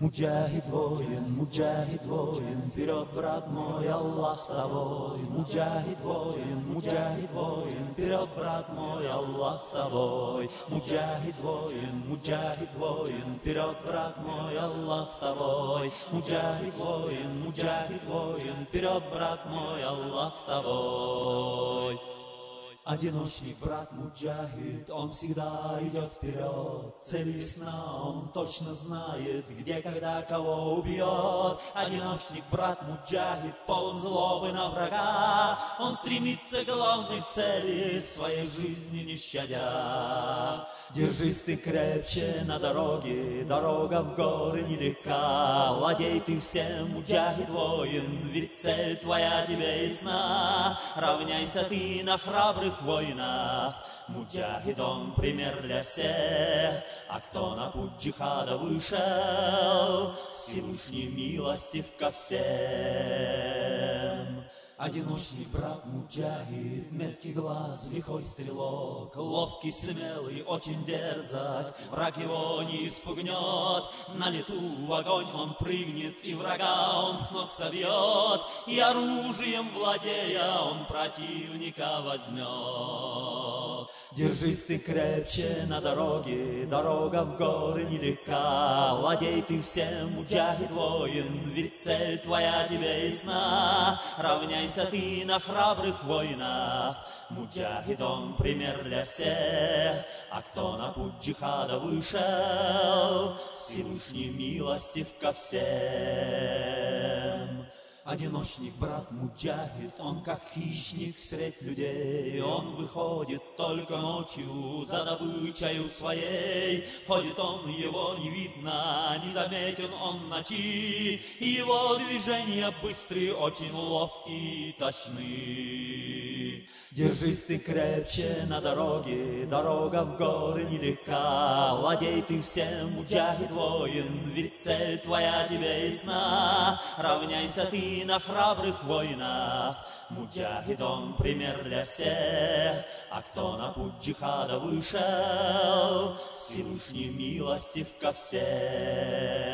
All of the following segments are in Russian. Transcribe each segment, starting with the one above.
Муджахид воин, муджахид воин, вперед, брат мой, Аллах с тобой. Муджахид воин, муджахид воин, вперед, брат мой, Аллах с тобой. Муджахид воин, муджахид воин, вперед, брат мой, Аллах с тобой. Муджахид воин, муджахид воин, вперед, брат мой, Аллах с тобой. Одиночник, брат Муджахид, он всегда идет вперед. Цель ясна, он точно знает, где, когда, кого убьет. Одиночник, брат Муджахид, полон злобы на врага. Он стремится к главной цели, своей жизни не щадя. Держись ты крепче на дороге, дорога в горы нелегка. Владей ты всем, Муджахид воин, ведь цель твоя тебе ясна. Равняйся ты на храбрых храбрых войнах. Муджахид он пример для всех, а кто на путь джихада вышел, Всевышний милостив ко всем. Одиночный брат Муджахид, меткий глаз, лихой стрелок, Ловкий, смелый, очень дерзок, враг его не испугнет. На лету огонь он прыгнет, и врага он с ног собьет, И оружием владея он противника возьмет. Держись ты крепче на дороге, дорога в горы нелегка. Владей ты всем, муджахид воин, ведь цель твоя тебе ясна. Равняйся ты на храбрых войнах, муджахид он пример для всех. А кто на путь джихада вышел, Всевышний милостив ко всем. Одиночник, брат Муджахид, он как хищник средь людей, Он выходит только ночью за добычей своей. Ходит он, его не видно, не заметен он ночи, И его движения быстрые, очень ловкие и точны. Держись ты крепче на дороге, дорога в горы нелегка. Владей ты всем, муджахид воин, ведь цель твоя тебе ясна. Равняйся ты на храбрых войнах, Муджахид он пример для всех. А кто на путь джихада вышел, Всевышний милостив ко всем.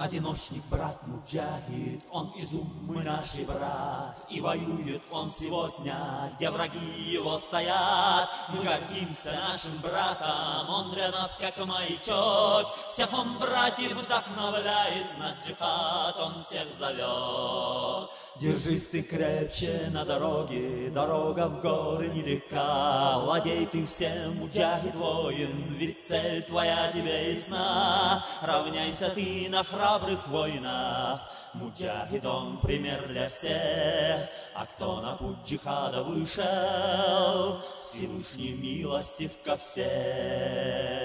Одиночник, брат Муджахид, он из умы нашей брат, И воюет он сегодня, где враги его стоят. Мы гордимся нашим братом, он для нас как маячок. Всех он братьев вдохновляет на джихад, он всех зовет. Держись ты крепче на дороге, дорога в горы нелегка. Владей ты всем, муджахид воин, ведь цель твоя тебе ясна. Равняйся ты на храбрых войнах, Муджахид он пример для всех, а кто на путь джихада вышел, Всевышний милостив ко всем.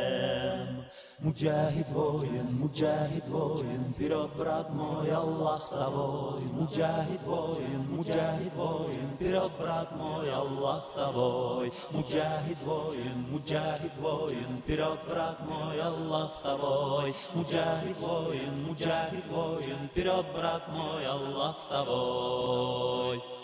Муджахид воин, муджахид воин, вперед, брат мой, Аллах с тобой. Муджахид воин, муджахид воин, вперед, брат мой, Аллах с тобой. Муджахид воин, муджахид воин, вперед, брат мой, Аллах с тобой. Муджахид воин, муджахид воин, вперед, брат мой, Аллах с тобой.